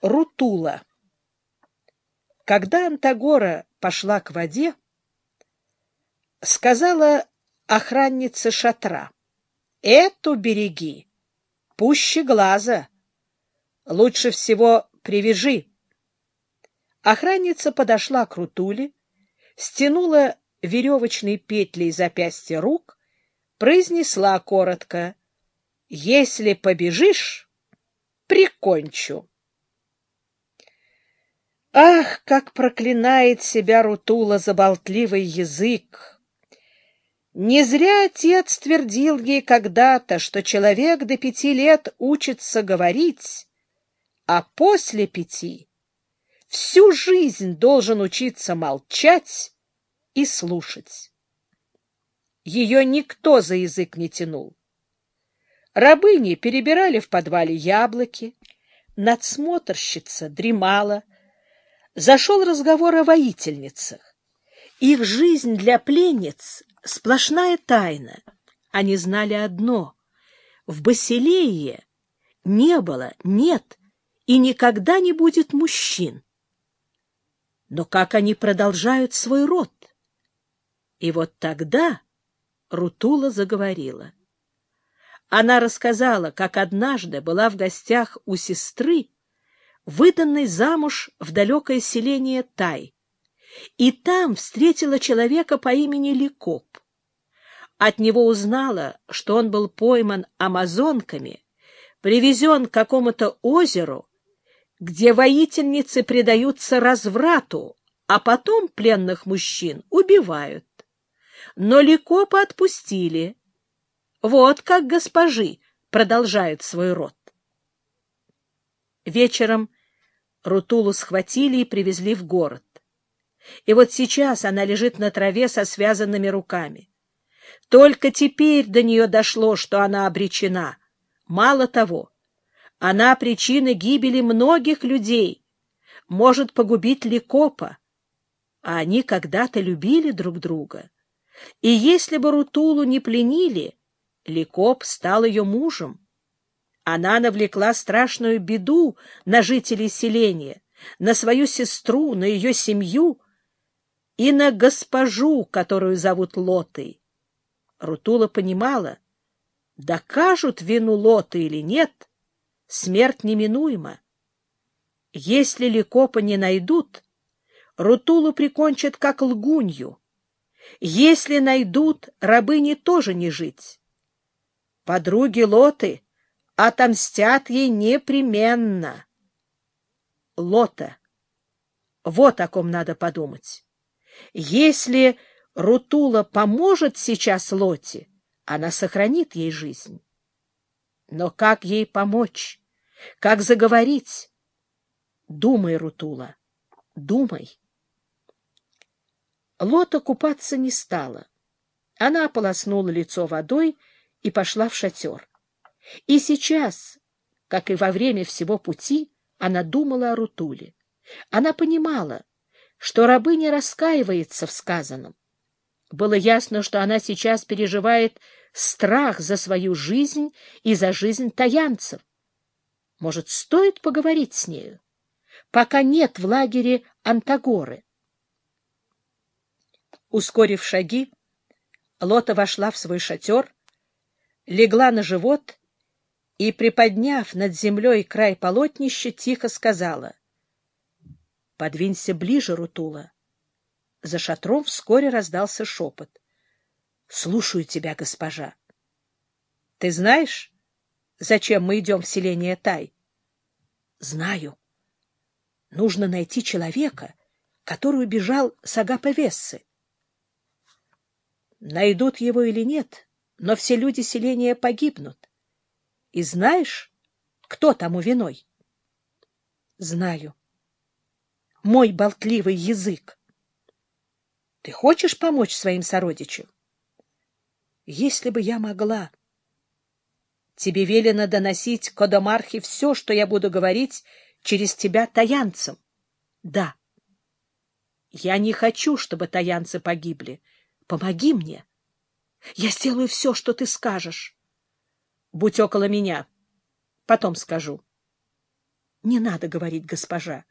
Рутула. Когда Антагора пошла к воде, сказала охранница шатра, «Эту береги, пуще глаза, лучше всего привяжи». Охранница подошла к Рутуле, стянула веревочные петли из запястья рук, произнесла коротко, «Если побежишь, прикончу». Ах, как проклинает себя Рутула за болтливый язык! Не зря отец твердил ей когда-то, что человек до пяти лет учится говорить, а после пяти всю жизнь должен учиться молчать и слушать. Ее никто за язык не тянул. Рабыни перебирали в подвале яблоки, надсмотрщица дремала, зашел разговор о воительницах. Их жизнь для пленниц — сплошная тайна. Они знали одно — в Басилее не было, нет и никогда не будет мужчин. Но как они продолжают свой род? И вот тогда Рутула заговорила. Она рассказала, как однажды была в гостях у сестры, выданной замуж в далекое селение Тай, и там встретила человека по имени Ликоп. От него узнала, что он был пойман амазонками, привезен к какому-то озеру где воительницы предаются разврату, а потом пленных мужчин убивают. Но Ликопа отпустили. Вот как госпожи продолжают свой род. Вечером Рутулу схватили и привезли в город. И вот сейчас она лежит на траве со связанными руками. Только теперь до нее дошло, что она обречена. Мало того, она причина гибели многих людей, может погубить Ликопа. А они когда-то любили друг друга. И если бы Рутулу не пленили, Ликоп стал ее мужем. Она навлекла страшную беду на жителей селения, на свою сестру, на ее семью и на госпожу, которую зовут Лотой. Рутула понимала, докажут вину Лоты или нет, смерть неминуема. Если Ликопа не найдут, Рутулу прикончат как лгунью. Если найдут, рабыне тоже не жить. Подруги Лоты отомстят ей непременно. Лота. Вот о ком надо подумать. Если Рутула поможет сейчас Лоте, она сохранит ей жизнь. Но как ей помочь? Как заговорить? Думай, Рутула, думай. Лота купаться не стала. Она ополоснула лицо водой и пошла в шатер. И сейчас, как и во время всего пути, она думала о Рутуле. Она понимала, что рабыня раскаивается в сказанном. Было ясно, что она сейчас переживает страх за свою жизнь и за жизнь таянцев. Может, стоит поговорить с нею, пока нет в лагере Антагоры? Ускорив шаги, Лота вошла в свой шатер, легла на живот и, приподняв над землей край полотнища, тихо сказала — Подвинься ближе, Рутула. За шатром вскоре раздался шепот. — Слушаю тебя, госпожа. — Ты знаешь, зачем мы идем в селение Тай? — Знаю. Нужно найти человека, который убежал с Агапа-Вессы. Найдут его или нет, но все люди селения погибнут. И знаешь, кто тому виной? — Знаю. Мой болтливый язык. Ты хочешь помочь своим сородичам? Если бы я могла. Тебе велено доносить Кодомархе все, что я буду говорить через тебя таянцам. Да. Я не хочу, чтобы таянцы погибли. Помоги мне. Я сделаю все, что ты скажешь. Будь около меня. Потом скажу. Не надо говорить, госпожа.